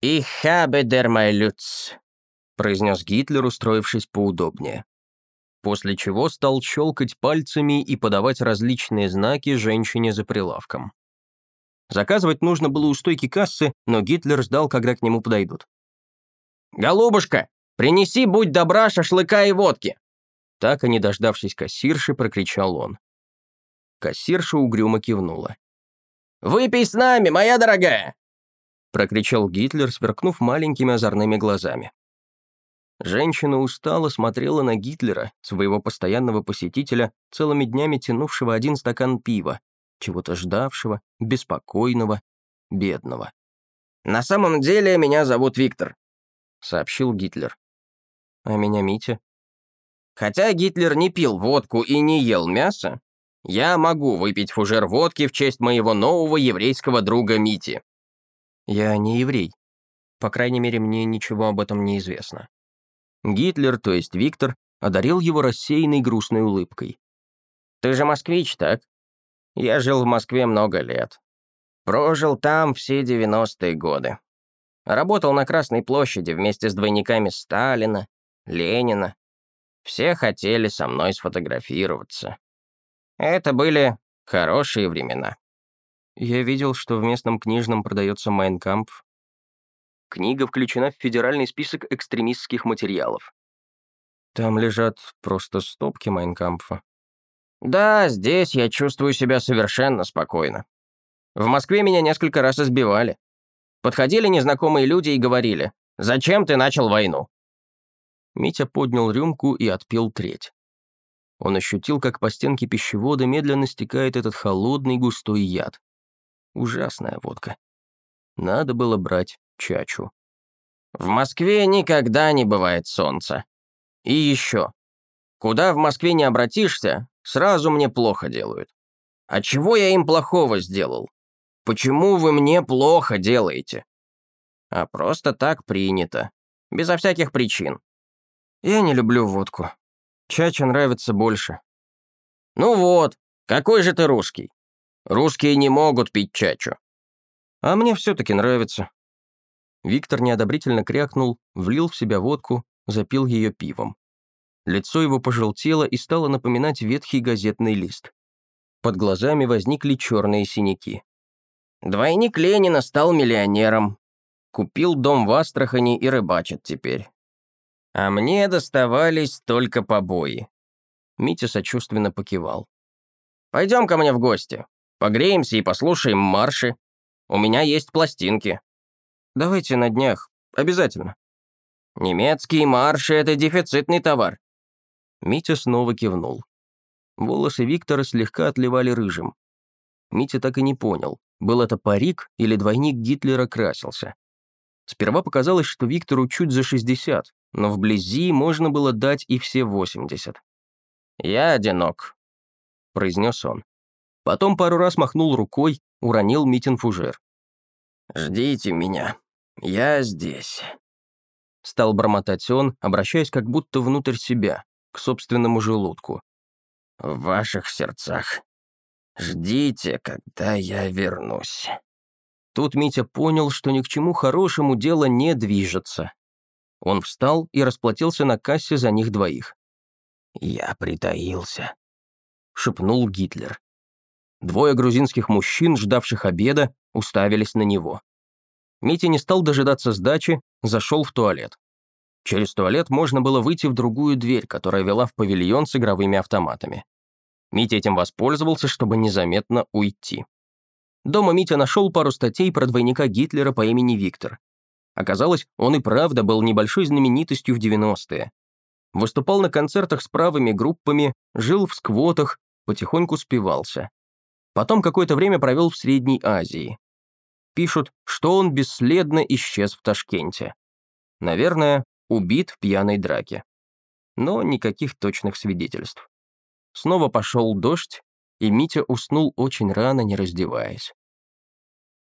«Ich habe der Люц», — произнес Гитлер, устроившись поудобнее. После чего стал щелкать пальцами и подавать различные знаки женщине за прилавком. Заказывать нужно было у стойки кассы, но Гитлер ждал, когда к нему подойдут. «Голубушка, принеси, будь добра, шашлыка и водки!» Так и не дождавшись кассирши, прокричал он. Кассирша угрюмо кивнула. «Выпей с нами, моя дорогая!» Прокричал Гитлер, сверкнув маленькими озорными глазами. Женщина устало смотрела на Гитлера, своего постоянного посетителя, целыми днями тянувшего один стакан пива, чего-то ждавшего, беспокойного, бедного. «На самом деле меня зовут Виктор», — сообщил Гитлер. «А меня Митя». Хотя Гитлер не пил водку и не ел мясо, я могу выпить фужер водки в честь моего нового еврейского друга Мити. Я не еврей. По крайней мере, мне ничего об этом не известно. Гитлер, то есть Виктор, одарил его рассеянной грустной улыбкой. «Ты же москвич, так? Я жил в Москве много лет. Прожил там все 90-е годы. Работал на Красной площади вместе с двойниками Сталина, Ленина. Все хотели со мной сфотографироваться. Это были хорошие времена. Я видел, что в местном книжном продается «Майнкампф». Книга включена в федеральный список экстремистских материалов. Там лежат просто стопки «Майнкампфа». Да, здесь я чувствую себя совершенно спокойно. В Москве меня несколько раз избивали. Подходили незнакомые люди и говорили, «Зачем ты начал войну?» Митя поднял рюмку и отпил треть. Он ощутил, как по стенке пищевода медленно стекает этот холодный густой яд. Ужасная водка. Надо было брать чачу. В Москве никогда не бывает солнца. И еще. Куда в Москве не обратишься, сразу мне плохо делают. А чего я им плохого сделал? Почему вы мне плохо делаете? А просто так принято. Безо всяких причин. Я не люблю водку. Чача нравится больше. Ну вот, какой же ты русский? Русские не могут пить чачу. А мне все-таки нравится. Виктор неодобрительно крякнул, влил в себя водку, запил ее пивом. Лицо его пожелтело и стало напоминать ветхий газетный лист. Под глазами возникли черные синяки. Двойник Ленина стал миллионером. Купил дом в Астрахани и рыбачит теперь. А мне доставались только побои. Митя сочувственно покивал. «Пойдем ко мне в гости. Погреемся и послушаем марши. У меня есть пластинки». «Давайте на днях. Обязательно». «Немецкие марши — это дефицитный товар». Митя снова кивнул. Волосы Виктора слегка отливали рыжим. Митя так и не понял, был это парик или двойник Гитлера красился. Сперва показалось, что Виктору чуть за 60, но вблизи можно было дать и все 80. «Я одинок», — произнес он. Потом пару раз махнул рукой, уронил Митин фужер. «Ждите меня. Я здесь». Стал бормотать он, обращаясь как будто внутрь себя, к собственному желудку. «В ваших сердцах. Ждите, когда я вернусь». Тут Митя понял, что ни к чему хорошему дело не движется. Он встал и расплатился на кассе за них двоих. «Я притаился», — шепнул Гитлер. Двое грузинских мужчин, ждавших обеда, уставились на него. Митя не стал дожидаться сдачи, зашел в туалет. Через туалет можно было выйти в другую дверь, которая вела в павильон с игровыми автоматами. Митя этим воспользовался, чтобы незаметно уйти. Дома Митя нашел пару статей про двойника Гитлера по имени Виктор. Оказалось, он и правда был небольшой знаменитостью в 90-е. Выступал на концертах с правыми группами, жил в сквотах, потихоньку спивался. Потом какое-то время провел в Средней Азии. Пишут, что он бесследно исчез в Ташкенте. Наверное, убит в пьяной драке. Но никаких точных свидетельств. Снова пошел дождь, и Митя уснул очень рано, не раздеваясь.